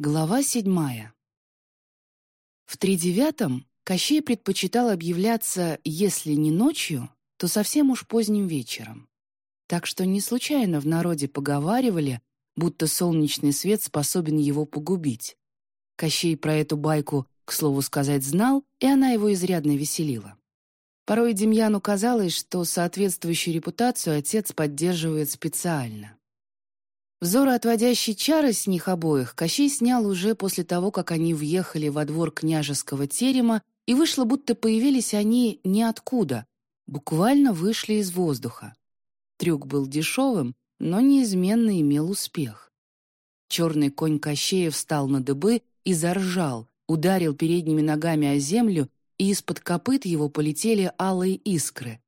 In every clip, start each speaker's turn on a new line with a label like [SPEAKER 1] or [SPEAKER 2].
[SPEAKER 1] Глава седьмая. В тридевятом Кощей предпочитал объявляться, если не ночью, то совсем уж поздним вечером. Так что не случайно в народе поговаривали, будто солнечный свет способен его погубить. Кощей про эту байку, к слову сказать, знал, и она его изрядно веселила. Порой Демьяну казалось, что соответствующую репутацию отец поддерживает специально. Взоры отводящий чары с них обоих Кощей снял уже после того, как они въехали во двор княжеского терема, и вышло, будто появились они ниоткуда, буквально вышли из воздуха. Трюк был дешевым, но неизменно имел успех. Черный конь Кощея встал на дыбы и заржал, ударил передними ногами о землю, и из-под копыт его полетели алые искры.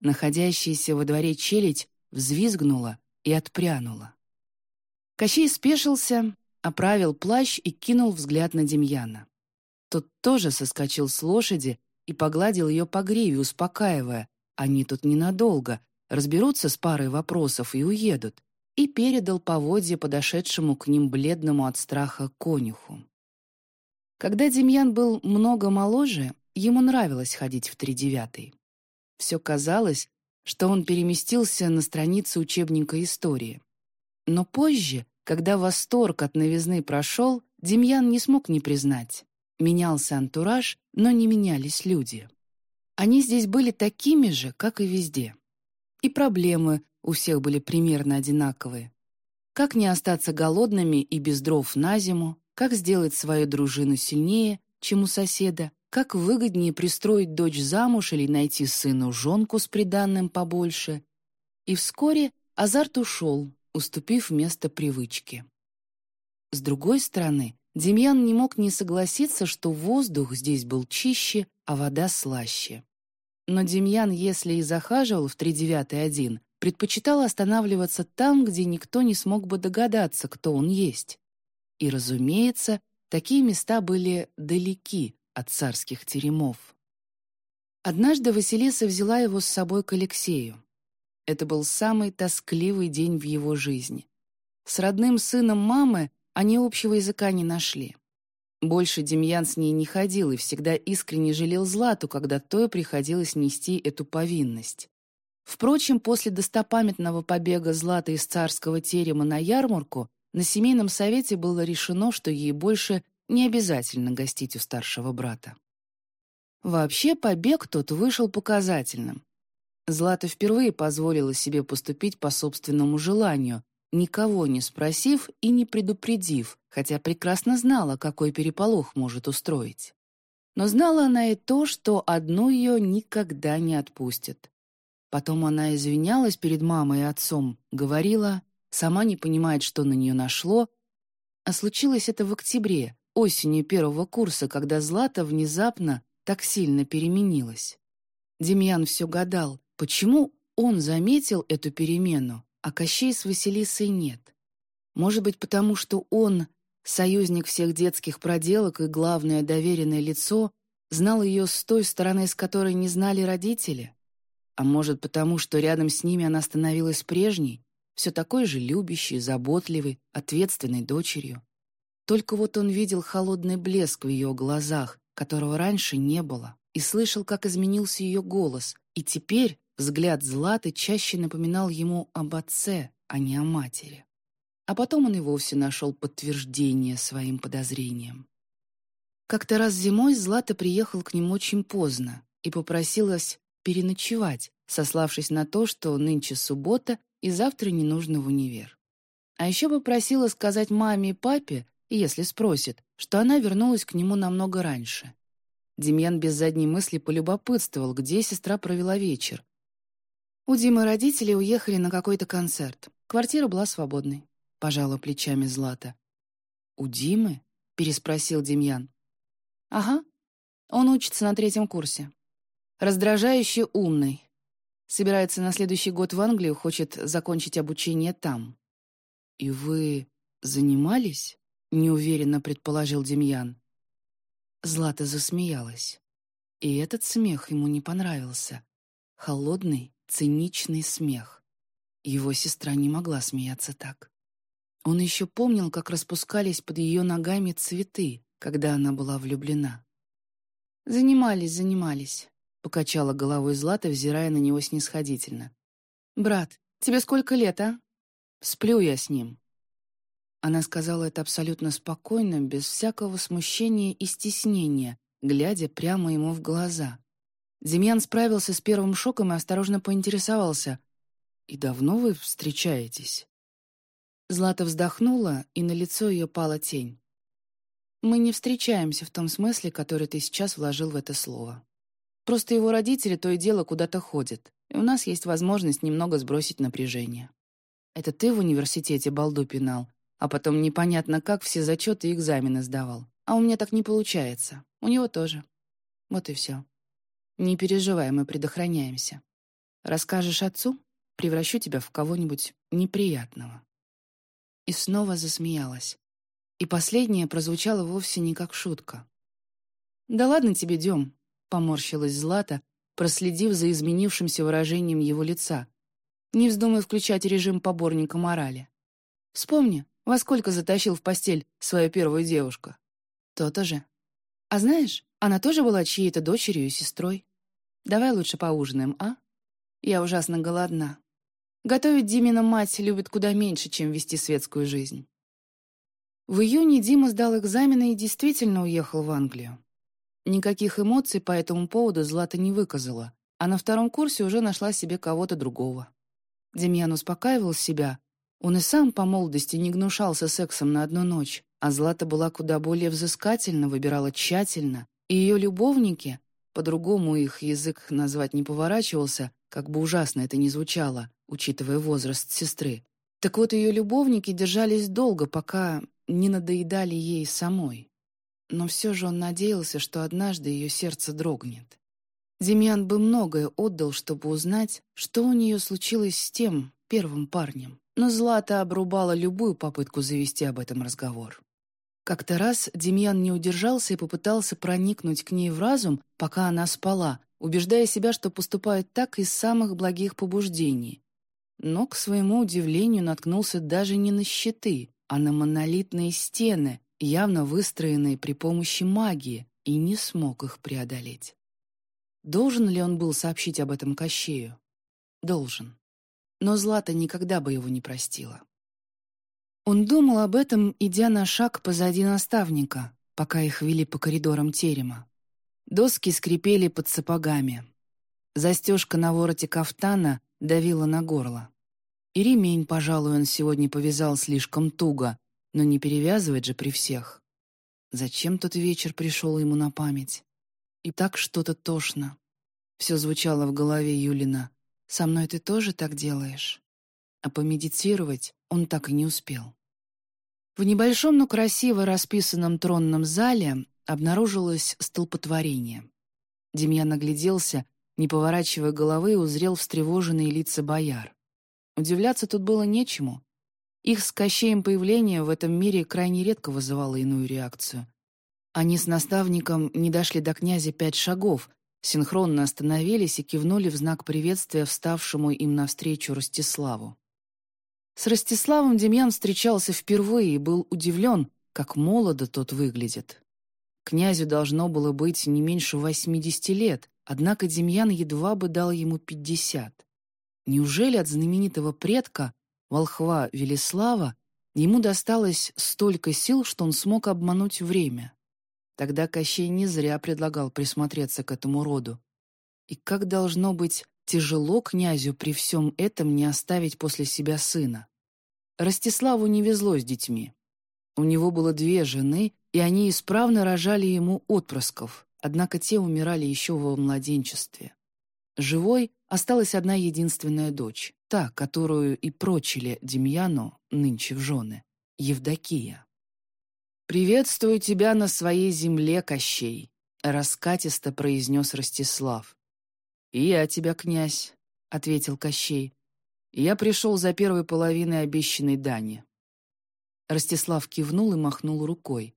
[SPEAKER 1] Находящаяся во дворе челядь взвизгнула и отпрянула. Кощей спешился, оправил плащ и кинул взгляд на Демьяна. Тот тоже соскочил с лошади и погладил ее по гриве, успокаивая. Они тут ненадолго, разберутся с парой вопросов и уедут, и передал поводье подошедшему к ним бледному от страха конюху. Когда Демьян был много моложе, ему нравилось ходить в тридевятый. Все казалось, что он переместился на страницы учебника истории. Но позже, когда восторг от новизны прошел, Демьян не смог не признать. Менялся антураж, но не менялись люди. Они здесь были такими же, как и везде. И проблемы у всех были примерно одинаковые. Как не остаться голодными и без дров на зиму, как сделать свою дружину сильнее, чем у соседа, как выгоднее пристроить дочь замуж или найти сыну жонку с приданным побольше. И вскоре азарт ушел, уступив место привычке. С другой стороны, Демьян не мог не согласиться, что воздух здесь был чище, а вода слаще. Но Демьян, если и захаживал в тридевятый один, предпочитал останавливаться там, где никто не смог бы догадаться, кто он есть. И, разумеется, такие места были далеки от царских теремов. Однажды Василиса взяла его с собой к Алексею. Это был самый тоскливый день в его жизни. С родным сыном мамы они общего языка не нашли. Больше Демьян с ней не ходил и всегда искренне жалел Злату, когда той приходилось нести эту повинность. Впрочем, после достопамятного побега Златы из царского терема на ярмарку на семейном совете было решено, что ей больше не обязательно гостить у старшего брата. Вообще, побег тот вышел показательным. Злата впервые позволила себе поступить по собственному желанию, никого не спросив и не предупредив, хотя прекрасно знала, какой переполох может устроить. Но знала она и то, что одну ее никогда не отпустят. Потом она извинялась перед мамой и отцом, говорила, сама не понимает, что на нее нашло. А случилось это в октябре, осенью первого курса, когда Злата внезапно так сильно переменилась. Демьян все гадал, Почему он заметил эту перемену, а Кощей с Василисой нет? Может быть, потому что он, союзник всех детских проделок и главное доверенное лицо, знал ее с той стороны, с которой не знали родители? А может, потому что рядом с ними она становилась прежней, все такой же любящей, заботливой, ответственной дочерью? Только вот он видел холодный блеск в ее глазах, которого раньше не было, и слышал, как изменился ее голос, и теперь Взгляд Златы чаще напоминал ему об отце, а не о матери. А потом он и вовсе нашел подтверждение своим подозрениям. Как-то раз зимой Злата приехал к нему очень поздно и попросилась переночевать, сославшись на то, что нынче суббота и завтра не нужно в универ. А еще попросила сказать маме и папе, если спросит, что она вернулась к нему намного раньше. Демьян без задней мысли полюбопытствовал, где сестра провела вечер, у Димы родители уехали на какой-то концерт. Квартира была свободной. Пожала плечами Злата. «У Димы?» — переспросил Демьян. «Ага. Он учится на третьем курсе. Раздражающе умный. Собирается на следующий год в Англию, хочет закончить обучение там». «И вы занимались?» — неуверенно предположил Демьян. Злата засмеялась. И этот смех ему не понравился. Холодный, циничный смех. Его сестра не могла смеяться так. Он еще помнил, как распускались под ее ногами цветы, когда она была влюблена. «Занимались, занимались», — покачала головой Злата, взирая на него снисходительно. «Брат, тебе сколько лет, а?» «Сплю я с ним». Она сказала это абсолютно спокойно, без всякого смущения и стеснения, глядя прямо ему в глаза. Демьян справился с первым шоком и осторожно поинтересовался. «И давно вы встречаетесь?» Злата вздохнула, и на лицо ее пала тень. «Мы не встречаемся в том смысле, который ты сейчас вложил в это слово. Просто его родители то и дело куда-то ходят, и у нас есть возможность немного сбросить напряжение. Это ты в университете балду пинал, а потом непонятно как все зачеты и экзамены сдавал. А у меня так не получается. У него тоже. Вот и все. Не переживай, мы предохраняемся. Расскажешь отцу, превращу тебя в кого-нибудь неприятного». И снова засмеялась. И последнее прозвучало вовсе не как шутка. «Да ладно тебе, Дем», — поморщилась Злата, проследив за изменившимся выражением его лица. «Не вздумай включать режим поборника морали. Вспомни, во сколько затащил в постель свою первую девушку. То-то же. А знаешь, она тоже была чьей-то дочерью и сестрой. Давай лучше поужинаем, а? Я ужасно голодна. Готовить Димина мать любит куда меньше, чем вести светскую жизнь. В июне Дима сдал экзамены и действительно уехал в Англию. Никаких эмоций по этому поводу Злата не выказала, а на втором курсе уже нашла себе кого-то другого. Демьян успокаивал себя. Он и сам по молодости не гнушался сексом на одну ночь, а Злата была куда более взыскательна, выбирала тщательно, и ее любовники, по-другому их язык назвать не поворачивался, как бы ужасно это ни звучало, учитывая возраст сестры. Так вот, ее любовники держались долго, пока не надоедали ей самой. Но все же он надеялся, что однажды ее сердце дрогнет. Демьян бы многое отдал, чтобы узнать, что у нее случилось с тем первым парнем. Но Злата обрубала любую попытку завести об этом разговор. Как-то раз Демьян не удержался и попытался проникнуть к ней в разум, пока она спала, убеждая себя, что поступает так из самых благих побуждений. Но, к своему удивлению, наткнулся даже не на щиты, а на монолитные стены, явно выстроенные при помощи магии, и не смог их преодолеть. Должен ли он был сообщить об этом Кощею? Должен. Но Злата никогда бы его не простила. Он думал об этом, идя на шаг позади наставника, пока их вели по коридорам терема. Доски скрипели под сапогами. Застежка на вороте кафтана давила на горло. И ремень, пожалуй, он сегодня повязал слишком туго, но не перевязывать же при всех. Зачем тот вечер пришел ему на память? И так что-то тошно. Все звучало в голове Юлина. «Со мной ты тоже так делаешь?» А помедитировать он так и не успел. В небольшом, но красиво расписанном тронном зале обнаружилось столпотворение. Демьян огляделся, не поворачивая головы, узрел встревоженные лица бояр. Удивляться тут было нечему. Их с Кощеем появление в этом мире крайне редко вызывало иную реакцию. Они с наставником не дошли до князя пять шагов, синхронно остановились и кивнули в знак приветствия вставшему им навстречу Ростиславу. С Ростиславом Демьян встречался впервые и был удивлен, как молодо тот выглядит. Князю должно было быть не меньше 80 лет, однако Демьян едва бы дал ему 50. Неужели от знаменитого предка, волхва Велислава, ему досталось столько сил, что он смог обмануть время? Тогда Кощей не зря предлагал присмотреться к этому роду. И как должно быть тяжело князю при всем этом не оставить после себя сына? Ростиславу не везло с детьми. У него было две жены, и они исправно рожали ему отпрысков, однако те умирали еще во младенчестве. Живой осталась одна единственная дочь, та, которую и прочили Демьяну нынче в жены, Евдокия. «Приветствую тебя на своей земле, Кощей», — раскатисто произнес Ростислав. «И я тебя, князь», — ответил Кощей. «Я пришел за первой половиной обещанной дани». Ростислав кивнул и махнул рукой.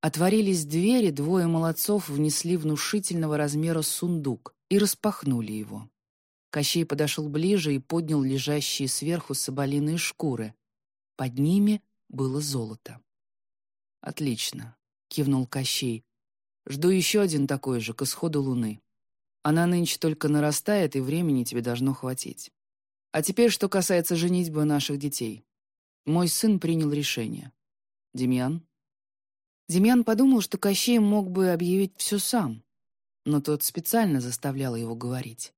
[SPEAKER 1] Отворились двери, двое молодцов внесли внушительного размера сундук и распахнули его. Кощей подошел ближе и поднял лежащие сверху соболиные шкуры. Под ними было золото. «Отлично», — кивнул Кощей. «Жду еще один такой же, к исходу луны. Она нынче только нарастает, и времени тебе должно хватить. А теперь, что касается женитьбы наших детей. Мой сын принял решение. Демьян?»
[SPEAKER 2] Демьян подумал, что Кощей мог бы объявить все сам, но тот специально заставлял его говорить.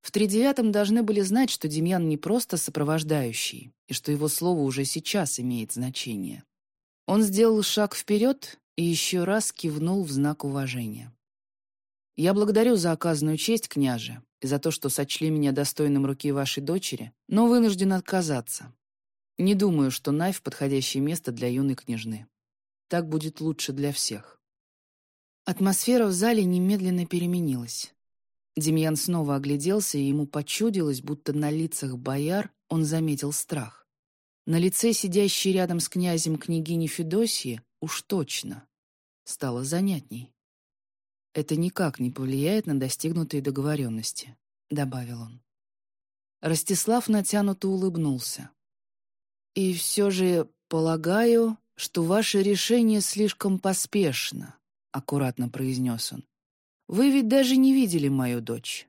[SPEAKER 2] В тридевятом должны были знать, что Демьян не просто сопровождающий, и что его слово уже сейчас имеет значение. Он сделал шаг вперед и еще раз кивнул в знак уважения. «Я благодарю за оказанную честь, княже, и за то, что сочли меня достойным руки вашей дочери, но вынужден отказаться. Не думаю, что Найф — подходящее место для юной княжны. Так будет лучше для всех». Атмосфера в зале немедленно переменилась. Демьян снова огляделся, и ему почудилось, будто на лицах бояр он заметил страх. На лице сидящей рядом с князем княгини Федосии уж точно. Стало занятней. «Это никак не повлияет на достигнутые договоренности», — добавил он. Ростислав натянуто улыбнулся. «И все же, полагаю, что ваше решение слишком поспешно», — аккуратно произнес он. Вы ведь даже не видели мою дочь.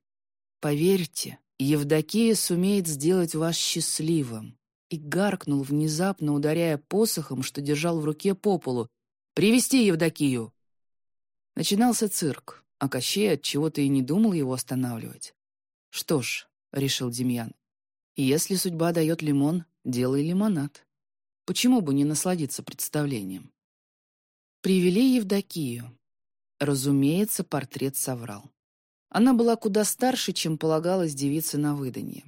[SPEAKER 2] Поверьте, Евдокия сумеет сделать вас счастливым». И гаркнул, внезапно ударяя посохом, что держал в руке по полу. «Привести Евдокию!» Начинался цирк, а Кощей от чего то и не думал его останавливать. «Что ж», — решил Демьян, — «если судьба дает лимон, делай лимонад. Почему бы не насладиться представлением?» Привели Евдокию. Разумеется, портрет соврал. Она была куда старше, чем полагалось девице на выданье.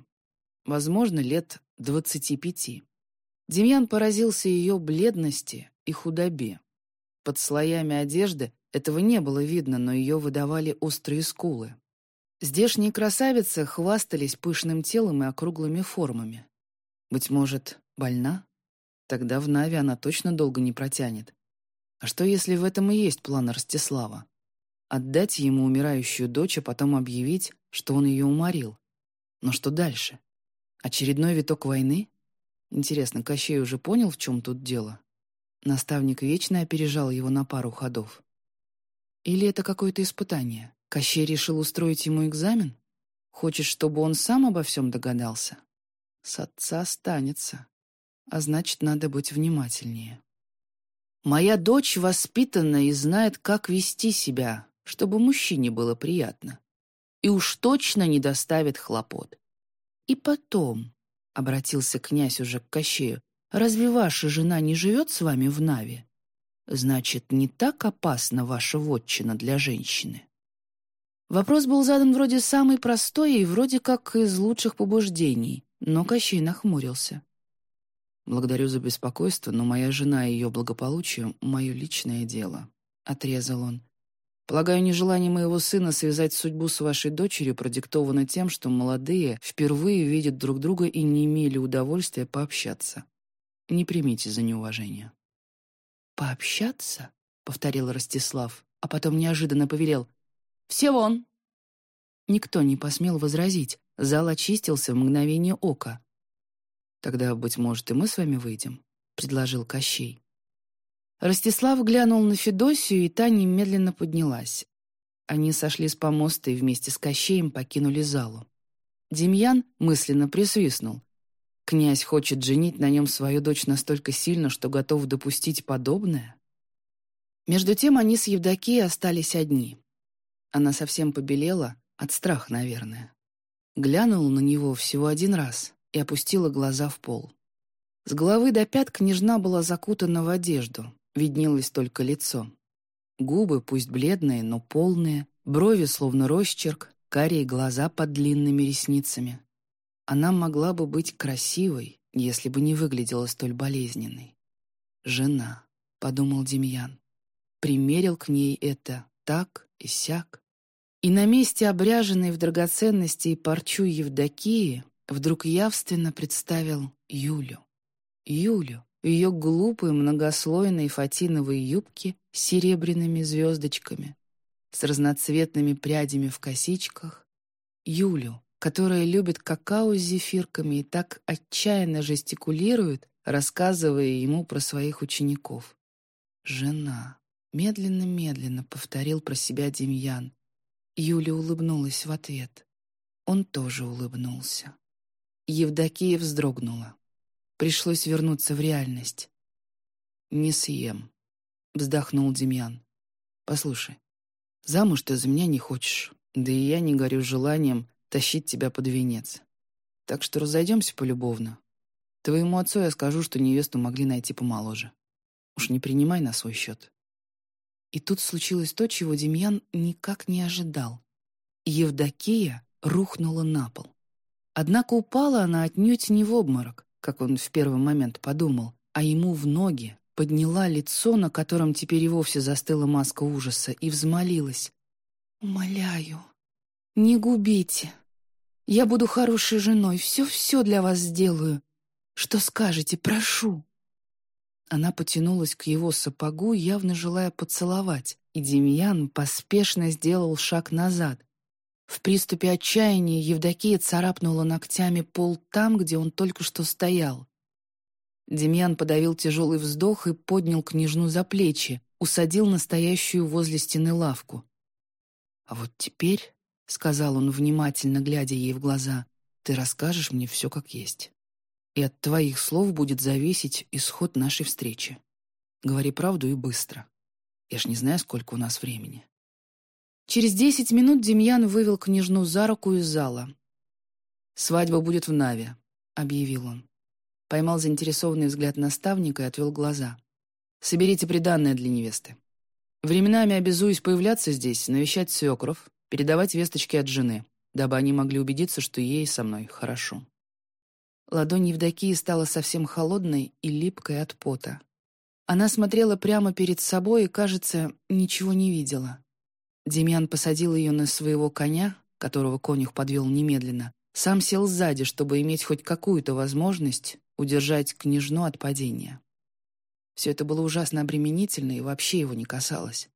[SPEAKER 2] Возможно, лет двадцати пяти. Демьян поразился ее бледности и худобе. Под слоями одежды этого не было видно, но ее выдавали острые скулы. Здешние красавицы хвастались пышным телом и округлыми формами. Быть может, больна? Тогда в Нави она точно долго не протянет. А что, если в этом и есть план Ростислава? Отдать ему умирающую дочь, а потом объявить, что он ее уморил. Но что дальше? Очередной виток войны? Интересно, Кощей уже понял, в чем тут дело? Наставник вечно опережал его на пару ходов. Или это какое-то испытание? Кощей решил устроить ему экзамен? Хочет, чтобы он сам обо всем догадался? С отца останется. А значит, надо быть внимательнее. Моя дочь воспитана и знает, как вести себя, чтобы мужчине было приятно. И уж точно не доставит хлопот. И потом, — обратился князь уже к Кощею, — разве ваша жена не живет с вами в Наве? Значит, не так опасна ваша вотчина для женщины. Вопрос был задан вроде самый простой и вроде как из лучших побуждений, но Кощей нахмурился. «Благодарю за беспокойство, но моя жена и ее благополучие — мое личное дело», — отрезал он. «Полагаю, нежелание моего сына связать судьбу с вашей дочерью продиктовано тем, что молодые впервые видят друг друга и не имели удовольствия пообщаться. Не примите за неуважение». «Пообщаться?» — повторил Ростислав, а потом неожиданно повелел. «Все вон!» Никто не посмел возразить. Зал очистился в мгновение ока. «Тогда, быть может, и мы с вами выйдем», — предложил Кощей. Ростислав глянул на Федосию, и та немедленно поднялась. Они сошли с помоста и вместе с Кощеем покинули залу. Демьян мысленно присвистнул. Князь хочет женить на нем свою дочь настолько сильно, что готов допустить подобное? Между тем они с Евдокией остались одни. Она совсем побелела, от страха, наверное. Глянула на него всего один раз, и опустила глаза в пол. С головы до пят княжна была закутана в одежду, виднелось только лицо. Губы, пусть бледные, но полные, брови словно росчерк, карие глаза под длинными ресницами. Она могла бы быть красивой, если бы не выглядела столь болезненной. «Жена», — подумал Демьян. Примерил к ней это так и сяк. И на месте обряженной в драгоценности и парчу Евдокии вдруг явственно представил Юлю. Юлю ее глупой многослойной фатиновой юбке с серебряными звездочками, с разноцветными прядями в косичках, Юлю,
[SPEAKER 1] которая любит какао с зефирками и так отчаянно жестикулирует, рассказывая ему про своих учеников. «Жена», — медленно-медленно повторил про себя Демьян. Юля улыбнулась в ответ. Он тоже улыбнулся. Евдокия вздрогнула. Пришлось вернуться в реальность. «Не съем», — вздохнул Демьян. «Послушай, замуж ты за меня не хочешь, да и я не горю желанием тащить тебя под венец. Так что разойдемся полюбовно. Твоему отцу я скажу, что невесту могли найти помоложе. Уж не принимай на свой счет». И тут случилось то, чего Демьян никак не ожидал. Евдокия рухнула на пол. Однако упала она отнюдь не в обморок, как он в первый момент подумал, а ему в ноги, подняла лицо, на котором теперь и вовсе застыла маска ужаса, и взмолилась. «Умоляю, не губите. Я буду хорошей женой, все-все для вас сделаю. Что скажете, прошу». Она потянулась к его сапогу, явно желая поцеловать, и Демьян поспешно сделал шаг назад. В приступе отчаяния Евдокия царапнула ногтями пол там, где он только что стоял. Демьян подавил тяжелый вздох и поднял княжну за плечи, усадил настоящую возле стены лавку. «А вот теперь», — сказал он, внимательно глядя ей в глаза, «ты расскажешь мне все как есть. И от твоих слов будет зависеть исход нашей встречи. Говори правду и быстро. Я ж не знаю, сколько у нас времени». Через десять минут Демьян вывел княжну за руку из зала. «Свадьба будет в Наве», — объявил он. Поймал заинтересованный взгляд наставника и отвел глаза. «Соберите приданное для невесты. Временами обязуюсь появляться здесь, навещать свекров, передавать весточки от жены, дабы они могли убедиться, что ей со мной хорошо». Ладонь Евдокии стала совсем холодной и липкой от пота. Она смотрела прямо перед собой и, кажется, ничего не видела. Демьян посадил ее на своего коня, которого конюх подвел немедленно, сам сел сзади, чтобы иметь хоть какую-то возможность удержать княжну от падения. Все это было ужасно обременительно и вообще его не касалось.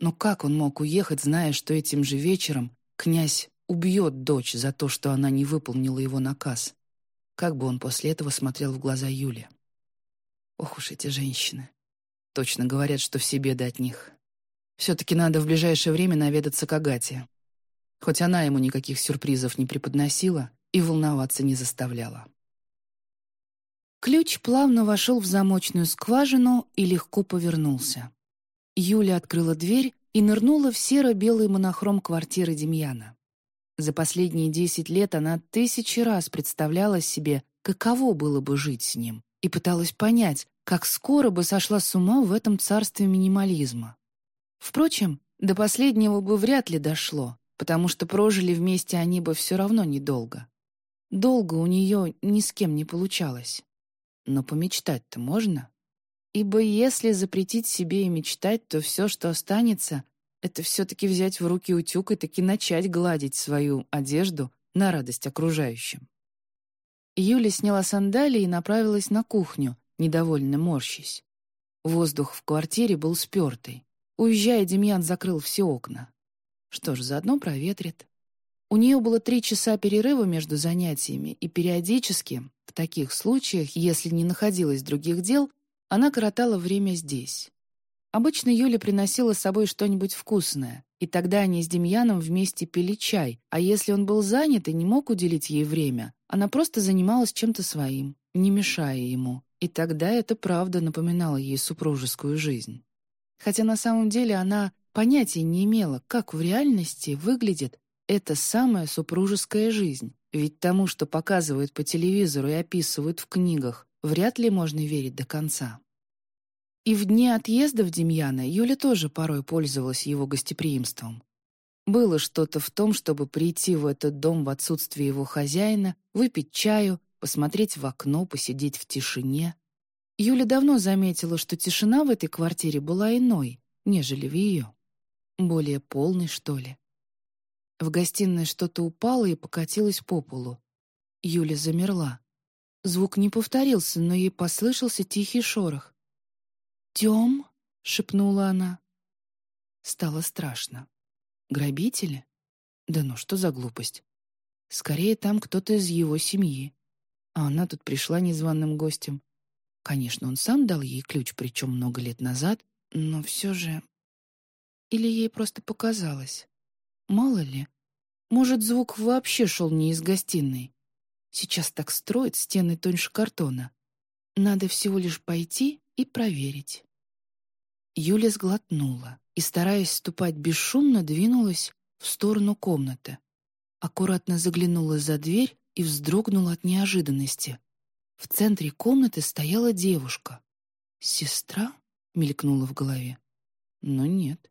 [SPEAKER 1] Но как он мог уехать, зная, что этим же вечером князь убьет дочь за то, что она не выполнила его наказ? Как бы он после этого смотрел в глаза Юле? Ох уж эти женщины. Точно говорят, что все беды от них. Все-таки надо в ближайшее время наведаться к Агате. Хоть она ему никаких сюрпризов не преподносила и волноваться не заставляла. Ключ плавно вошел в замочную скважину и легко повернулся. Юля открыла дверь и нырнула в серо-белый монохром квартиры Демьяна. За последние десять лет она тысячи раз представляла себе, каково было бы жить с ним, и пыталась понять, как скоро бы сошла с ума в этом царстве минимализма. Впрочем, до последнего бы вряд ли дошло, потому что прожили вместе они бы все равно недолго. Долго у нее ни с кем не получалось. Но помечтать-то можно? Ибо если запретить себе и мечтать, то все, что останется, это все-таки взять в руки утюг и таки начать гладить свою одежду на радость окружающим. Юля сняла сандалии и направилась на кухню, недовольно морщись. Воздух в квартире был спертый. Уезжая, Демьян закрыл все окна. Что ж, заодно проветрит. У нее было три часа перерыва между занятиями, и периодически, в таких случаях, если не находилось других дел, она коротала время здесь. Обычно Юля приносила с собой что-нибудь вкусное, и тогда они с Демьяном вместе пили чай, а если он был занят и не мог уделить ей время, она просто занималась чем-то своим, не мешая ему, и тогда это правда напоминало ей супружескую жизнь. Хотя на самом деле она понятия не имела, как в реальности выглядит эта самая супружеская жизнь. Ведь тому, что показывают по телевизору и описывают в книгах, вряд ли можно верить до конца. И в дни отъездов Демьяна Юля тоже порой пользовалась его гостеприимством. Было что-то в том, чтобы прийти в этот дом в отсутствие его хозяина, выпить чаю, посмотреть в окно, посидеть в тишине. Юля давно заметила, что тишина в этой квартире была иной, нежели в ее. Более полной, что ли. В гостиной что-то упало и покатилось по полу. Юля замерла. Звук не повторился, но ей послышался тихий шорох. «Тем?» — шепнула она. Стало страшно. «Грабители? Да ну что за глупость?» Скорее, там кто-то из его семьи. А она тут пришла незваным гостем. Конечно, он сам дал ей ключ, причем много лет назад, но все же... Или ей просто показалось. Мало ли. Может, звук вообще шел не из гостиной. Сейчас так строят стены тоньше картона. Надо всего лишь пойти и проверить. Юля сглотнула и, стараясь ступать бесшумно, двинулась в сторону комнаты. Аккуратно заглянула за дверь и вздрогнула от неожиданности. В центре комнаты стояла девушка. «Сестра?» — мелькнула в голове. Но нет.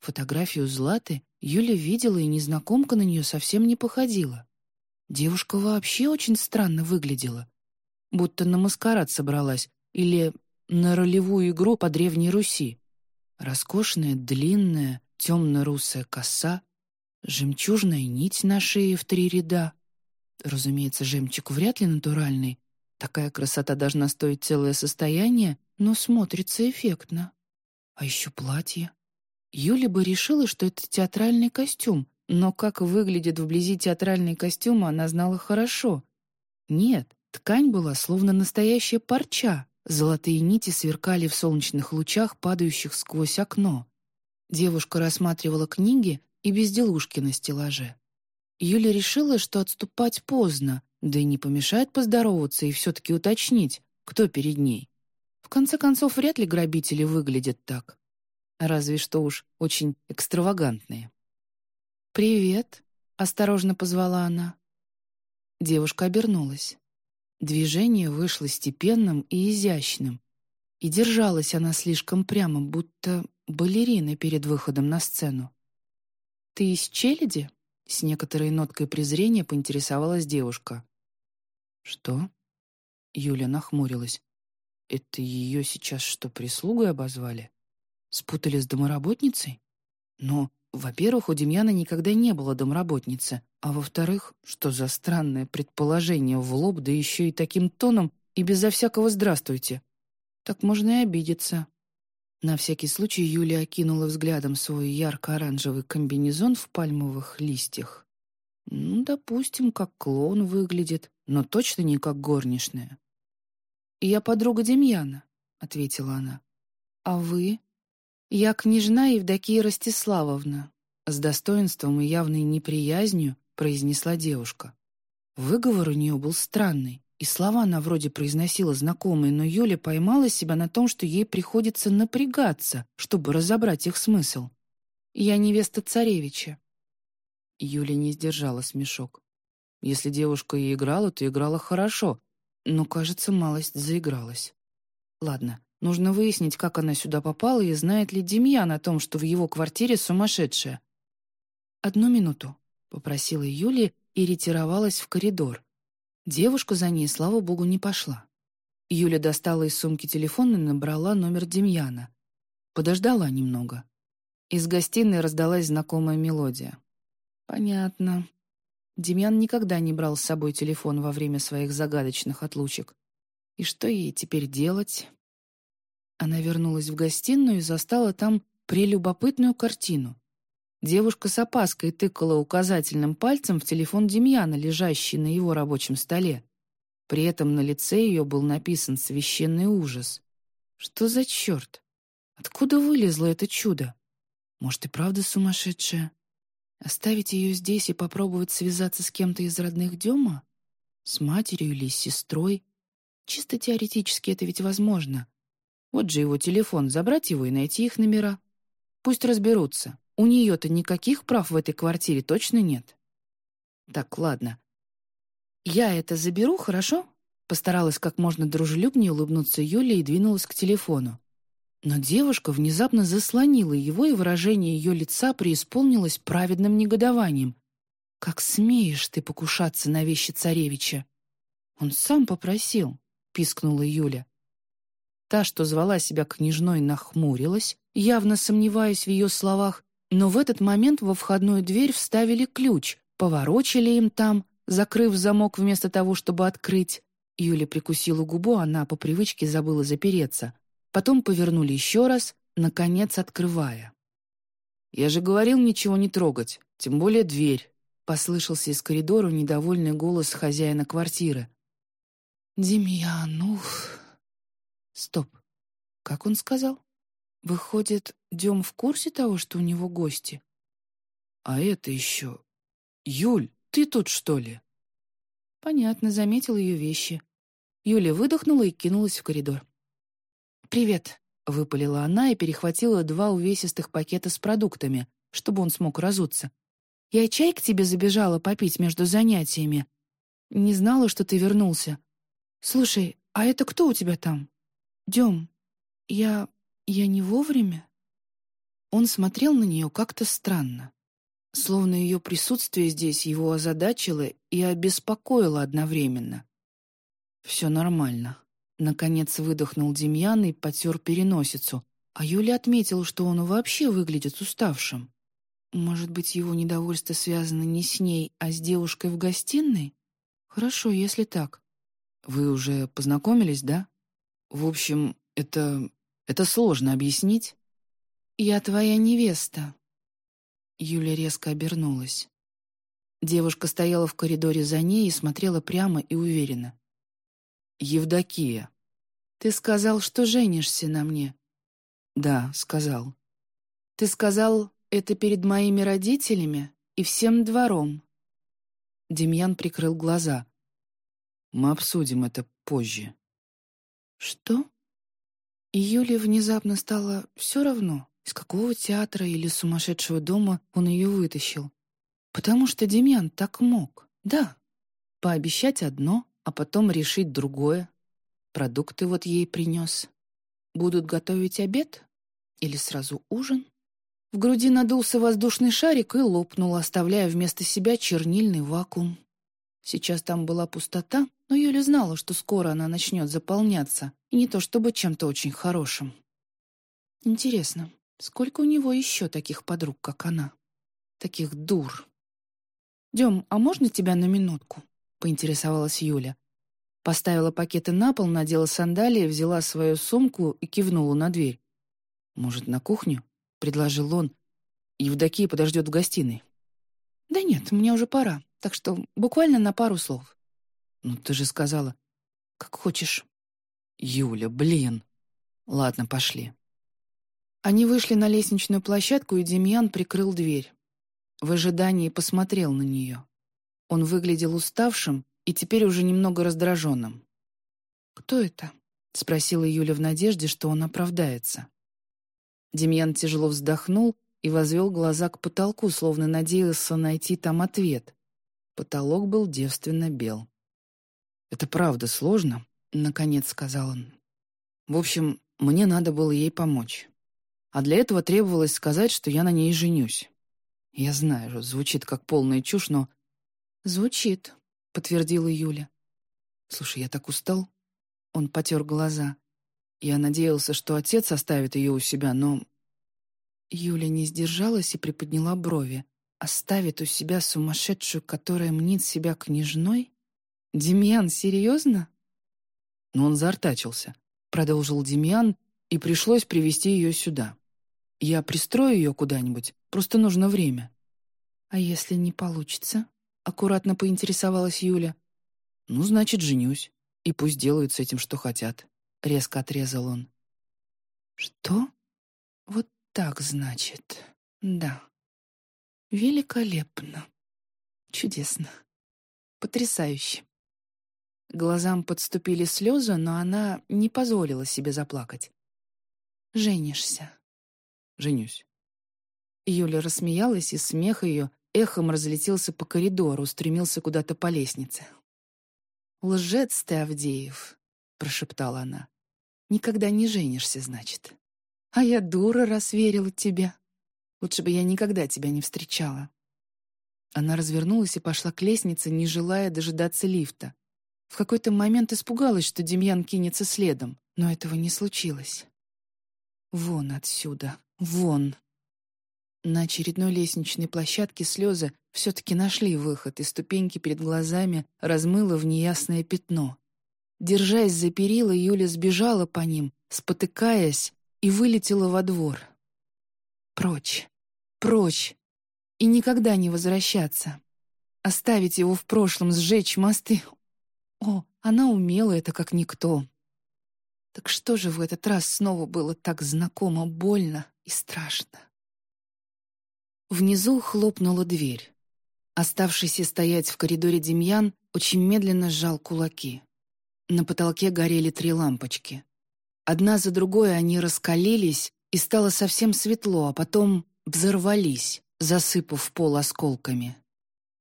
[SPEAKER 1] Фотографию Златы Юля видела, и незнакомка на нее совсем не походила. Девушка вообще очень странно выглядела. Будто на маскарад собралась или на ролевую игру по Древней Руси. Роскошная, длинная, темно-русая коса, жемчужная нить на шее в три ряда. Разумеется, жемчуг вряд ли натуральный. Такая красота должна стоить целое состояние, но смотрится эффектно. А еще платье. Юля бы решила, что это театральный костюм, но как выглядит вблизи театральный костюм, она знала хорошо. Нет, ткань была словно настоящая парча, Золотые нити сверкали в солнечных лучах, падающих сквозь окно. Девушка рассматривала книги и безделушки на стеллаже. Юля решила, что отступать поздно, да и не помешает поздороваться и все-таки уточнить, кто перед ней. В конце концов, вряд ли грабители выглядят так. Разве что уж очень экстравагантные. «Привет», — осторожно позвала она. Девушка обернулась. Движение вышло степенным и изящным. И держалась она слишком прямо, будто балерина перед выходом на сцену. «Ты из Челяди?» — с некоторой ноткой презрения поинтересовалась девушка. «Что?» — Юля нахмурилась. «Это ее сейчас что, прислугой обозвали? Спутали с домоработницей? Но во-первых, у Демьяна никогда не было домработницы, а во-вторых, что за странное предположение в лоб, да еще и таким тоном, и безо всякого «здравствуйте». Так можно и обидеться. На всякий случай Юля окинула взглядом свой ярко-оранжевый комбинезон в пальмовых листьях. Ну, допустим, как клоун выглядит, но точно не как горничная. «Я подруга Демьяна», — ответила она. «А вы?» «Я княжна Евдокия Ростиславовна», — с достоинством и явной неприязнью произнесла девушка. Выговор у нее был странный, и слова она вроде произносила знакомые, но Юля поймала себя на том, что ей приходится напрягаться, чтобы разобрать их смысл. «Я невеста царевича». Юля не сдержала смешок. Если девушка и играла, то играла хорошо, но, кажется, малость заигралась. Ладно, Нужно выяснить, как она сюда попала и знает ли Демьян о том, что в его квартире сумасшедшая. «Одну минуту», — попросила Юлия и ретировалась в коридор. Девушка за ней, слава богу, не пошла. Юля достала из сумки телефон и набрала номер Демьяна. Подождала немного. Из гостиной раздалась знакомая мелодия. «Понятно. Демьян никогда не брал с собой телефон во время своих загадочных отлучек. И что ей теперь делать?» Она вернулась в гостиную и застала там прелюбопытную картину. Девушка с опаской тыкала указательным пальцем в телефон Демьяна, лежащий на его рабочем столе. При этом на лице ее был написан священный ужас. Что за черт? Откуда вылезло это чудо? Может, и правда сумасшедшая? Оставить ее здесь и попробовать связаться с кем-то из родных Дема? С матерью или с сестрой? Чисто теоретически это ведь возможно. Вот же его телефон, забрать его и найти их номера. Пусть разберутся. У нее-то никаких прав в этой квартире точно нет. Так, ладно. Я это заберу, хорошо? Постаралась как можно дружелюбнее улыбнуться Юле и двинулась к телефону. Но девушка внезапно заслонила его, и выражение ее лица преисполнилось праведным негодованием. «Как смеешь ты покушаться на вещи царевича?» «Он сам попросил», — пискнула Юля. Та, что звала себя княжной, нахмурилась, явно сомневаясь в ее словах, но в этот момент во входную дверь вставили ключ, поворочили им там, закрыв замок вместо того, чтобы открыть. Юля прикусила губу, она по привычке забыла запереться. Потом повернули еще раз, наконец открывая. «Я же говорил ничего не трогать, тем более дверь», — послышался из коридора недовольный голос хозяина квартиры. «Демьян, ух...» «Стоп. Как он сказал? Выходит, Дем в курсе того, что у него гости?» «А это еще... Юль, ты тут, что ли?» Понятно, заметил ее вещи. Юля выдохнула и кинулась в коридор. «Привет», — выпалила она и перехватила два увесистых пакета с продуктами, чтобы он смог разуться. «Я чай к тебе забежала попить между занятиями. Не знала, что ты вернулся. Слушай, а это кто у тебя там? Дем, я... я не вовремя?» Он смотрел на нее как-то странно. Словно ее присутствие здесь его озадачило и обеспокоило одновременно. «Все нормально», — наконец выдохнул Демьян и потер переносицу, а Юля отметила, что он вообще выглядит уставшим. Может быть, его недовольство связано не с ней, а с девушкой в гостиной? Хорошо, если так. Вы уже познакомились, да? В общем, это... это сложно объяснить. Я твоя невеста. Юля резко обернулась. Девушка стояла в коридоре за ней и смотрела прямо и уверенно. Евдокия. Ты сказал, что женишься на мне. Да, сказал. Ты сказал это перед моими родителями и всем двором. Демьян прикрыл глаза. Мы обсудим это позже. Что? Юле внезапно стало все равно, из какого театра или сумасшедшего дома он ее вытащил. Потому что Демьян так мог, да. Пообещать одно, а потом решить другое. Продукты вот ей принес. Будут готовить обед? Или сразу ужин? В груди надулся воздушный шарик и лопнул, оставляя вместо себя чернильный вакуум. Сейчас там была пустота, но Юля знала, что скоро она начнет заполняться, и не то чтобы чем-то очень хорошим. Интересно, сколько у него еще таких подруг, как она? Таких дур. «Дем, а можно тебя на минутку?» поинтересовалась Юля. Поставила пакеты на пол, надела сандалии, взяла свою сумку и кивнула на дверь. «Может, на кухню?» — предложил он. «Евдокия подождет в гостиной». «Да нет, мне уже пора, так что буквально на пару слов». «Ну, ты же сказала...» «Как хочешь». «Юля, блин!» «Ладно, пошли». Они вышли на лестничную площадку, и Демьян прикрыл дверь. В ожидании посмотрел на нее. Он выглядел уставшим и теперь уже немного раздраженным. «Кто это?» — спросила Юля в надежде, что он оправдается. Демьян тяжело вздохнул и возвел глаза к потолку, словно надеялся найти там ответ. Потолок был девственно бел. «Это правда сложно», — наконец сказал он. «В общем, мне надо было ей помочь. А для этого требовалось сказать, что я на ней женюсь. Я знаю, звучит как полная чушь, но «Звучит», — подтвердила Юля. «Слушай, я так устал». Он потер глаза. Я надеялся, что отец оставит ее у себя, но... Юля не сдержалась и приподняла брови. Оставит у себя сумасшедшую, которая мнит себя княжной? Демьян, серьезно? Но он заортачился. Продолжил Демьян, и пришлось привести ее сюда. Я пристрою ее куда-нибудь, просто нужно время. А если не получится? — аккуратно поинтересовалась Юля. «Ну, значит, женюсь. И пусть делают с этим, что хотят», — резко отрезал он. «Что? Вот так, значит. Да. Великолепно. Чудесно. Потрясающе». Глазам подступили слезы, но она не позволила себе заплакать. «Женишься?» «Женюсь». Юля рассмеялась, и смех ее эхом разлетелся по коридору, устремился куда-то по лестнице. «Лжец ты, Авдеев», — прошептала она. «Никогда не женишься, значит. А я дура, раз верила тебе. Лучше бы я никогда тебя не встречала». Она развернулась и пошла к лестнице, не желая дожидаться лифта. В какой-то момент испугалась, что Демьян кинется следом, но этого не случилось. «Вон отсюда, вон!» На очередной лестничной площадке слезы все-таки нашли выход, и ступеньки перед глазами размыло в неясное пятно. Держась за перила, Юля сбежала по ним, спотыкаясь, и вылетела во двор. Прочь, прочь, и никогда не возвращаться. оставить его в прошлом, сжечь мосты. О, она умела это как никто. Так что же в этот раз снова было так знакомо, больно и страшно? Внизу хлопнула дверь. Оставшийся стоять в коридоре Демьян очень медленно сжал кулаки. На потолке горели три лампочки. Одна за другой они раскалились, и стало совсем светло, а потом взорвались, засыпав пол осколками.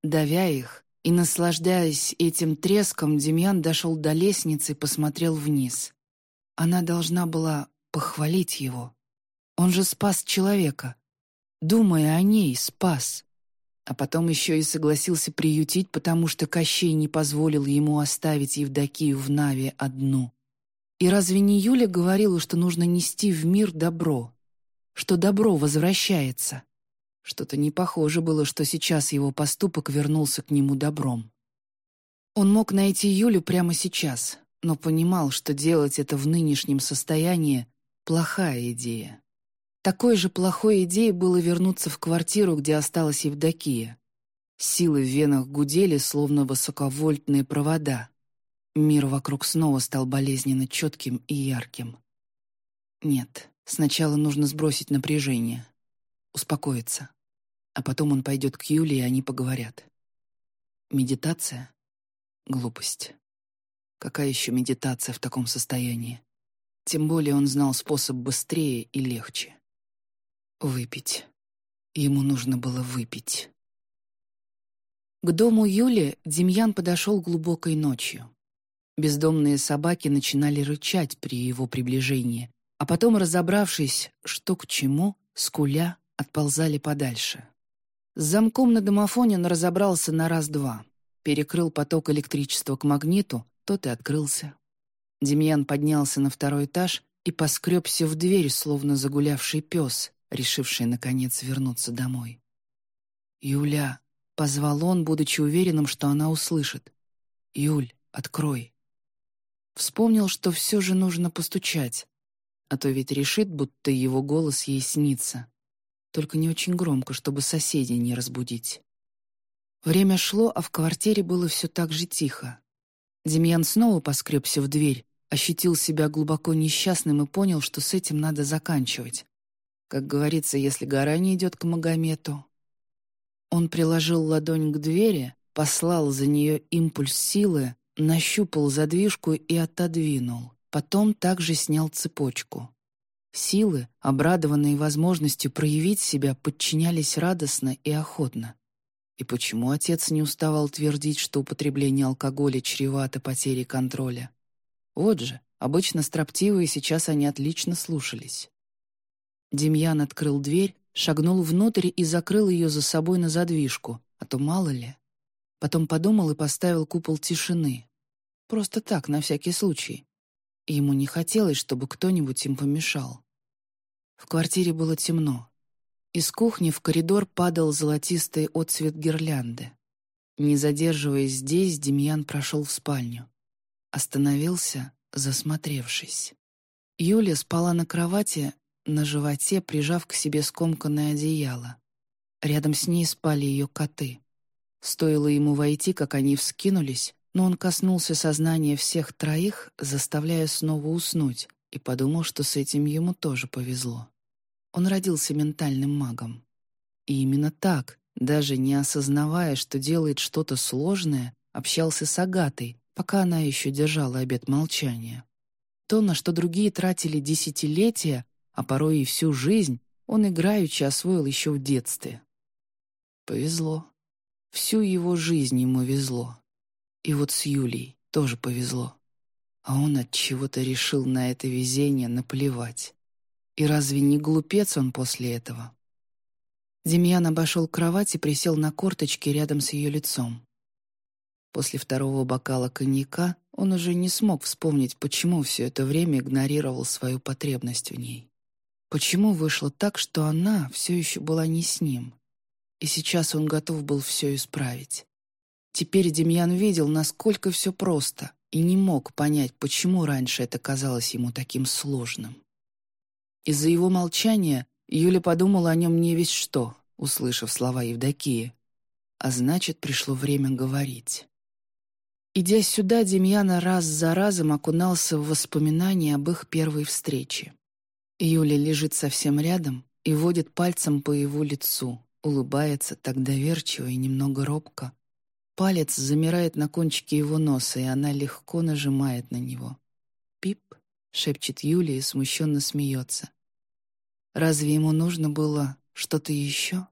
[SPEAKER 1] Давя их и наслаждаясь этим треском, Демьян дошел до лестницы и посмотрел вниз. Она должна была похвалить его. Он же спас человека. Думая о ней, спас. А потом еще и согласился приютить, потому что Кощей не позволил ему оставить Евдокию в Наве одну. И разве не Юля говорила, что нужно нести в мир добро? Что добро возвращается? Что-то не похоже было, что сейчас его поступок вернулся к нему добром. Он мог найти Юлю прямо сейчас, но понимал, что делать это в нынешнем состоянии — плохая идея. Такой же плохой идеей было вернуться в квартиру, где осталась Евдокия. Силы в венах гудели, словно высоковольтные провода. Мир вокруг снова стал болезненно четким и ярким. Нет, сначала нужно сбросить напряжение, успокоиться. А потом он пойдет к Юле, и они поговорят. Медитация? Глупость. Какая еще медитация в таком состоянии? Тем более он знал способ быстрее и легче. Выпить. Ему нужно было выпить. К дому Юли Демьян подошел глубокой ночью. Бездомные собаки начинали рычать при его приближении, а потом, разобравшись, что к чему, скуля, отползали подальше. С замком на домофоне он разобрался на раз-два. Перекрыл поток электричества к магниту, тот и открылся. Демьян поднялся на второй этаж и поскребся в дверь, словно загулявший пес, решивший, наконец, вернуться домой. «Юля!» — позвал он, будучи уверенным, что она услышит. «Юль, открой!» Вспомнил, что все же нужно постучать, а то ведь решит, будто его голос ей снится. Только не очень громко, чтобы соседей не разбудить. Время шло, а в квартире было все так же тихо. Демьян снова поскребся в дверь, ощутил себя глубоко несчастным и понял, что с этим надо заканчивать. Как говорится, если гора не идет к Магомету. Он приложил ладонь к двери, послал за нее импульс силы, нащупал задвижку и отодвинул. Потом также снял цепочку. Силы, обрадованные возможностью проявить себя, подчинялись радостно и охотно. И почему отец не уставал твердить, что употребление алкоголя чревато потерей контроля? Вот же, обычно строптивые, сейчас они отлично слушались. Демьян открыл дверь, шагнул внутрь и закрыл ее за собой на задвижку, а то мало ли. Потом подумал и поставил купол тишины. Просто так, на всякий случай. Ему не хотелось, чтобы кто-нибудь им помешал. В квартире было темно. Из кухни в коридор падал золотистый отцвет гирлянды. Не задерживаясь здесь, Демьян прошел в спальню. Остановился, засмотревшись. Юля спала на кровати, на животе, прижав к себе скомканное одеяло. Рядом с ней спали ее коты. Стоило ему войти, как они вскинулись, но он коснулся сознания всех троих, заставляя снова уснуть, и подумал, что с этим ему тоже повезло. Он родился ментальным магом. И именно так, даже не осознавая, что делает что-то сложное, общался с Агатой, пока она еще держала обет молчания. То, на что другие тратили десятилетия, а порой и всю жизнь он играючи освоил еще в детстве. Повезло. Всю его жизнь ему везло. И вот с Юлей тоже повезло. А он от чего-то решил на это везение наплевать. И разве не глупец он после этого? Демьян обошел кровать и присел на корточки рядом с ее лицом. После второго бокала коньяка он уже не смог вспомнить, почему все это время игнорировал свою потребность в ней. Почему вышло так, что она все еще была не с ним? И сейчас он готов был все исправить. Теперь Демьян видел, насколько все просто, и не мог понять, почему раньше это казалось ему таким сложным. Из-за его молчания Юля подумала о нем не весь что, услышав слова Евдокии. а значит, пришло время говорить. Идя сюда, Демьяна раз за разом окунался в воспоминания об их первой встрече. Юля лежит совсем рядом и водит пальцем по его лицу, улыбается так доверчиво и немного робко. Палец замирает на кончике его носа, и она легко нажимает на него. «Пип», — шепчет Юля и смущенно смеется. «Разве ему нужно было что-то еще?»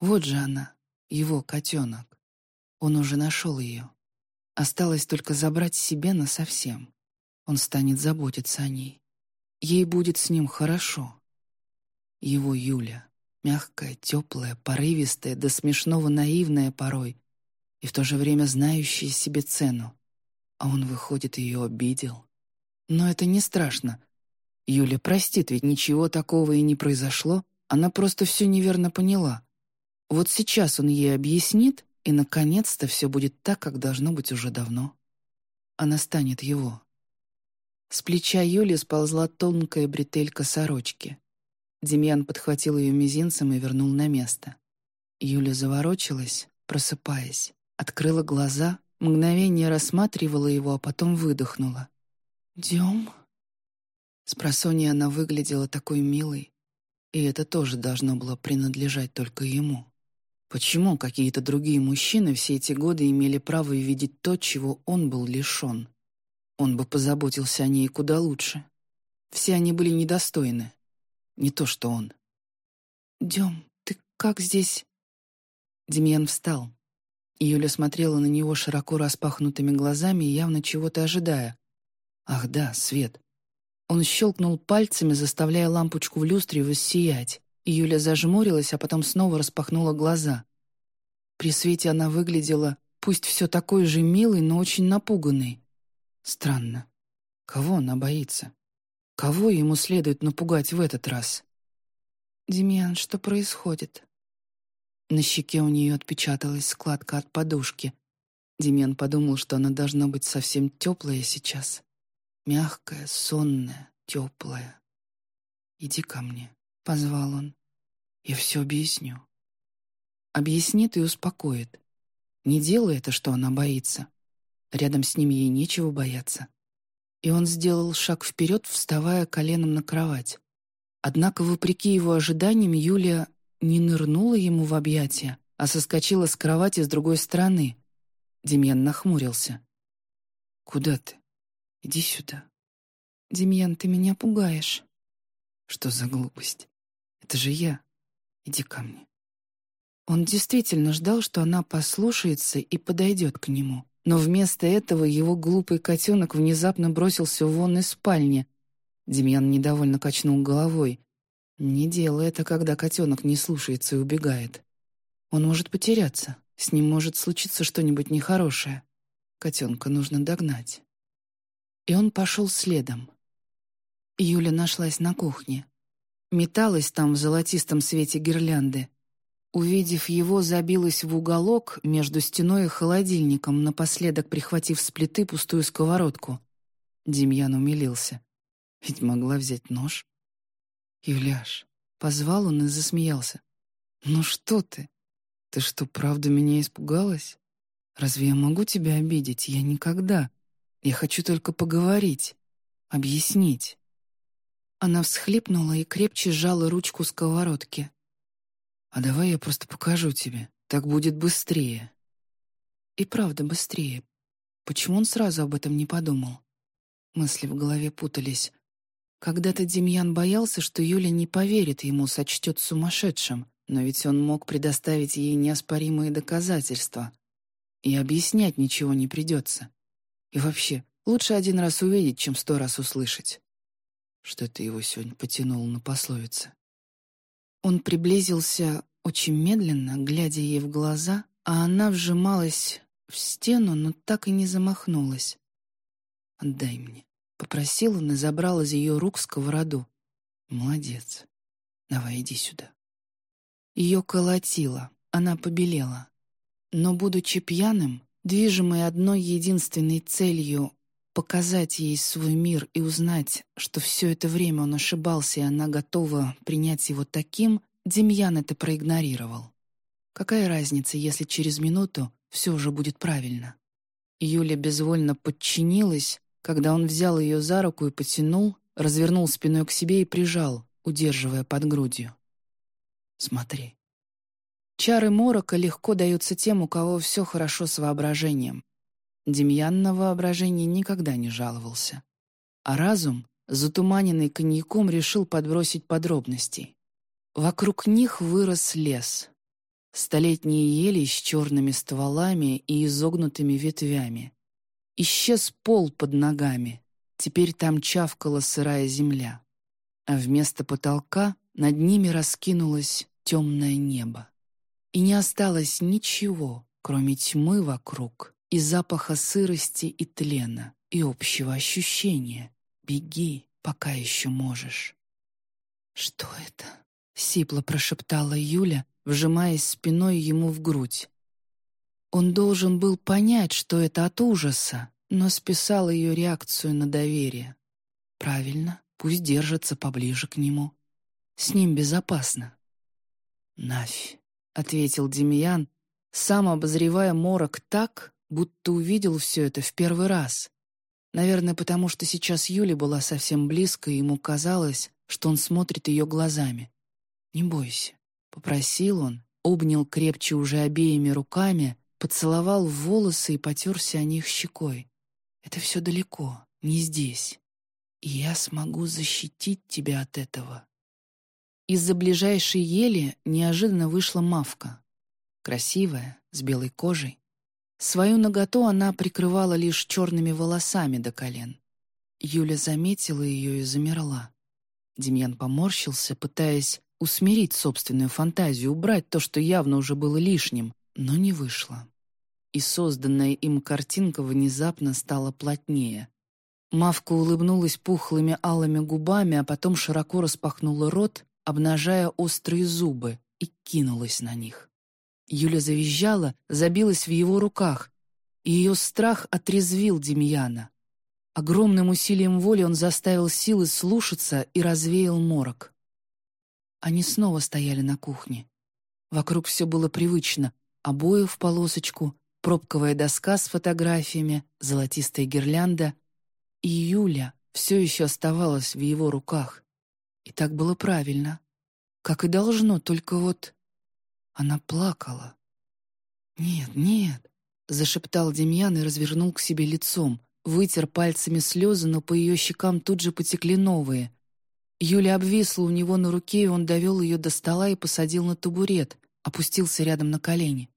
[SPEAKER 1] Вот же она, его котенок. Он уже нашел ее. Осталось только забрать себе насовсем. Он станет заботиться о ней. Ей будет с ним хорошо. Его Юля. Мягкая, теплая, порывистая, до смешного наивная порой, и в то же время знающая себе цену. А он, выходит, ее обидел. Но это не страшно. Юля простит, ведь ничего такого и не произошло, она просто все неверно поняла. Вот сейчас он ей объяснит, и, наконец-то, все будет так, как должно быть уже давно. Она станет его. С плеча Юли сползла тонкая бретелька сорочки. Демьян подхватил ее мизинцем и вернул на место. Юля заворочилась, просыпаясь, открыла глаза, мгновение рассматривала его, а потом выдохнула. «Дем?» С просонья она выглядела такой милой, и это тоже должно было принадлежать только ему. Почему какие-то другие мужчины все эти годы имели право видеть то, чего он был лишен? Он бы позаботился о ней куда лучше. Все они были недостойны. Не то, что он. «Дем, ты как здесь?» Демьян встал. Юля смотрела на него широко распахнутыми глазами, явно чего-то ожидая. «Ах да, свет». Он щелкнул пальцами, заставляя лампочку в люстре воссиять. Юля зажмурилась, а потом снова распахнула глаза. При свете она выглядела, пусть все такой же милой, но очень напуганной. Странно. Кого она боится? Кого ему следует напугать в этот раз? «Демьян, что происходит?» На щеке у нее отпечаталась складка от подушки. Демьян подумал, что она должна быть совсем теплая сейчас. Мягкая, сонная, теплая. «Иди ко мне», — позвал он. «Я все объясню». Объяснит и успокоит. Не делай это, что она боится. Рядом с ним ей нечего бояться. И он сделал шаг вперед, вставая коленом на кровать. Однако, вопреки его ожиданиям, Юлия не нырнула ему в объятия, а соскочила с кровати с другой стороны. Демьян нахмурился. «Куда ты? Иди сюда». «Демьян, ты меня пугаешь». «Что за глупость? Это же я. Иди ко мне». Он действительно ждал, что она послушается и подойдет к нему. Но вместо этого его глупый котенок внезапно бросился вон из спальни. Демьян недовольно качнул головой. Не делай это, когда котенок не слушается и убегает. Он может потеряться, с ним может случиться что-нибудь нехорошее. Котенка нужно догнать. И он пошел следом. Юля нашлась на кухне. Металась там в золотистом свете гирлянды, Увидев его, забилась в уголок между стеной и холодильником, напоследок прихватив с плиты пустую сковородку. Демьян умилился. Ведь могла взять нож. «Юляш», — позвал он и засмеялся. «Ну что ты? Ты что, правда меня испугалась? Разве я могу тебя обидеть? Я никогда. Я хочу только поговорить, объяснить». Она всхлипнула и крепче сжала ручку сковородки. А давай я просто покажу тебе. Так будет быстрее. И правда быстрее. Почему он сразу об этом не подумал? Мысли в голове путались. Когда-то Демьян боялся, что Юля не поверит ему, сочтет сумасшедшим, но ведь он мог предоставить ей неоспоримые доказательства. И объяснять ничего не придется. И вообще, лучше один раз увидеть, чем сто раз услышать. Что ты его сегодня потянул на пословице? Он приблизился очень медленно, глядя ей в глаза, а она вжималась в стену, но так и не замахнулась. «Отдай мне», — попросил он и забрал из ее рук сковороду. «Молодец. Давай, иди сюда». Ее колотило, она побелела. Но, будучи пьяным, движимой одной единственной целью показать ей свой мир и узнать, что все это время он ошибался, и она готова принять его таким, Демьян это проигнорировал. Какая разница, если через минуту все уже будет правильно? Юля безвольно подчинилась, когда он взял ее за руку и потянул, развернул спиной к себе и прижал, удерживая под грудью. «Смотри». Чары морока легко даются тем, у кого все хорошо с воображением. Демьян на воображение никогда не жаловался. А разум, затуманенный коньяком, решил подбросить подробностей. Вокруг них вырос лес. Столетние ели с черными стволами и изогнутыми ветвями. Исчез пол под ногами. Теперь там чавкала сырая земля. А вместо потолка над ними раскинулось темное небо. И не осталось ничего, кроме тьмы вокруг и запаха сырости и тлена, и общего ощущения. Беги, пока еще можешь. «Что это?» — сипло прошептала Юля, вжимаясь спиной ему в грудь. Он должен был понять, что это от ужаса, но списал ее реакцию на доверие. Правильно, пусть держится поближе к нему. С ним безопасно. «Нафь», — ответил Демьян, сам обозревая морок так, будто увидел все это в первый раз. Наверное, потому что сейчас Юля была совсем близко, и ему казалось, что он смотрит ее глазами. «Не бойся», — попросил он, обнял крепче уже обеими руками, поцеловал в волосы и потерся о них щекой. «Это все далеко, не здесь. И я смогу защитить тебя от этого». Из-за ближайшей ели неожиданно вышла мавка. Красивая, с белой кожей, Свою наготу она прикрывала лишь черными волосами до колен. Юля заметила ее и замерла. Демьян поморщился, пытаясь усмирить собственную фантазию, убрать то, что явно уже было лишним, но не вышло. И созданная им картинка внезапно стала плотнее. Мавка улыбнулась пухлыми алыми губами, а потом широко распахнула рот, обнажая острые зубы, и кинулась на них. Юля завизжала, забилась в его руках, и ее страх отрезвил Демьяна. Огромным усилием воли он заставил силы слушаться и развеял морок. Они снова стояли на кухне. Вокруг все было привычно. Обои в полосочку, пробковая доска с фотографиями, золотистая гирлянда. И Юля все еще оставалась в его руках. И так было правильно. Как и должно, только вот... Она плакала. «Нет, нет», — зашептал Демьян и развернул к себе лицом, вытер пальцами слезы, но по ее щекам тут же потекли новые. Юля обвисла у него на руке, и он довел ее до стола и посадил на табурет, опустился рядом на колени.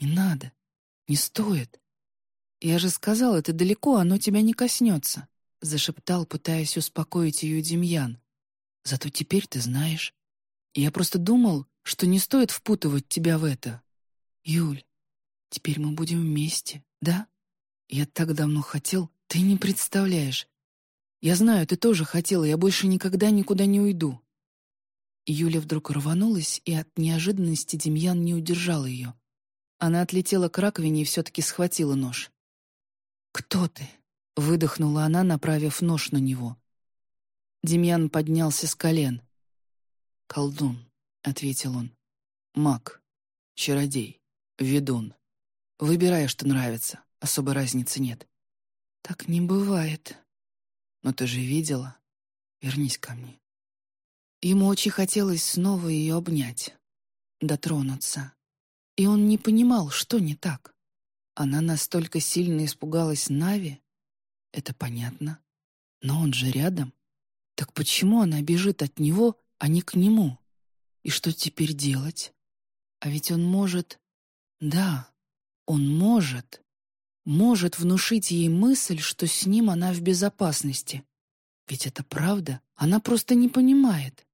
[SPEAKER 1] «Не надо, не стоит. Я же сказал, это далеко, оно тебя не коснется», — зашептал, пытаясь успокоить ее Демьян. «Зато теперь ты знаешь. Я просто думал, что не стоит впутывать тебя в это. Юль, теперь мы будем вместе, да? Я так давно хотел, ты не представляешь. Я знаю, ты тоже хотела, я больше никогда никуда не уйду». Юля вдруг рванулась, и от неожиданности Демьян не удержал ее. Она отлетела к раковине и все-таки схватила нож. «Кто ты?» — выдохнула она, направив нож на него. Демьян поднялся с колен. «Колдун», ответил он. «Маг, чародей, ведун. Выбирай, что нравится, особой разницы нет». «Так не бывает». «Но ты же видела. Вернись ко мне». Ему очень хотелось снова ее обнять, дотронуться. И он не понимал, что не так. Она настолько сильно испугалась Нави. Это понятно. Но он же рядом. Так почему она бежит от него, а не к нему? И что теперь делать? А ведь он может... Да, он может. Может внушить ей мысль, что с ним она в безопасности. Ведь это правда, она просто не понимает.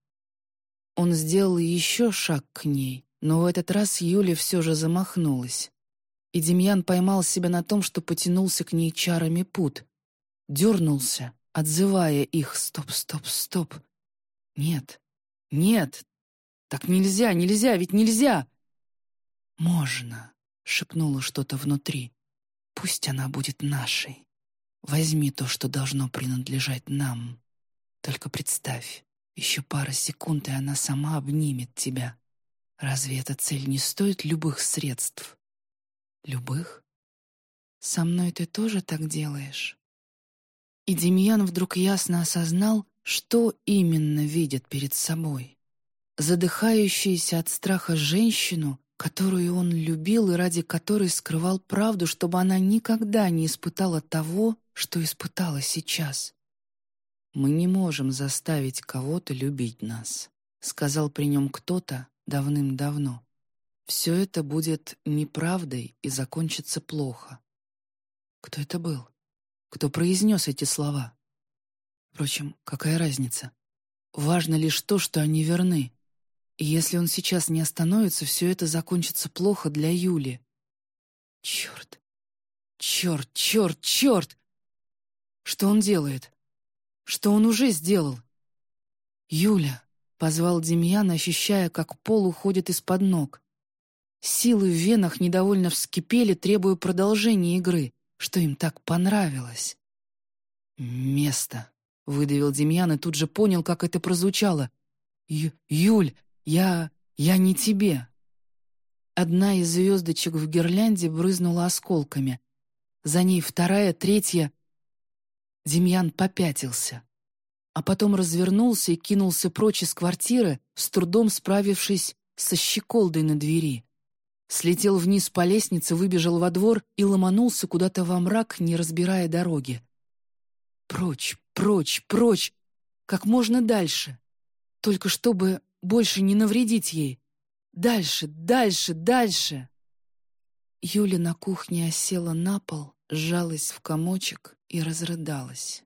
[SPEAKER 1] Он сделал еще шаг к ней, но в этот раз Юля все же замахнулась. И Демьян поймал себя на том, что потянулся к ней чарами пут. Дернулся, отзывая их «Стоп, стоп, стоп!» «Нет, нет, так нельзя, нельзя, ведь нельзя!» «Можно», — шепнуло что-то внутри. «Пусть она будет нашей. Возьми то, что должно принадлежать нам. Только представь, еще пара секунд, и она сама обнимет тебя. Разве эта цель не стоит любых средств? Любых? Со мной ты тоже так делаешь? И Демьян вдруг ясно осознал, что именно видит перед собой. Задыхающуюся от страха женщину, которую он любил и ради которой скрывал правду, чтобы она никогда не испытала того, что испытала сейчас. «Мы не можем заставить кого-то любить нас», — сказал при нем кто-то давным-давно. «Все это будет неправдой и закончится плохо». Кто это был? Кто произнес эти слова? Впрочем, какая разница? Важно лишь то, что они верны, и если он сейчас не остановится, все это закончится плохо для Юли. Черт! Черт, черт, черт! Что он делает? Что он уже сделал? «Юля!» — позвал Демьян, ощущая, как пол уходит из-под ног. Силы в венах недовольно вскипели, требуя продолжения игры, что им так понравилось. «Место!» — выдавил Демьян и тут же понял, как это прозвучало. Ю «Юль, я... я не тебе». Одна из звездочек в гирлянде брызнула осколками. За ней вторая, третья. Демьян попятился. А потом развернулся и кинулся прочь из квартиры, с трудом справившись со щеколдой на двери. Слетел вниз по лестнице, выбежал во двор и ломанулся куда-то во мрак, не разбирая дороги. Прочь, прочь, прочь! Как можно дальше. Только чтобы больше не навредить ей. Дальше, дальше, дальше. Юля на кухне осела на пол, сжалась в комочек и разрыдалась.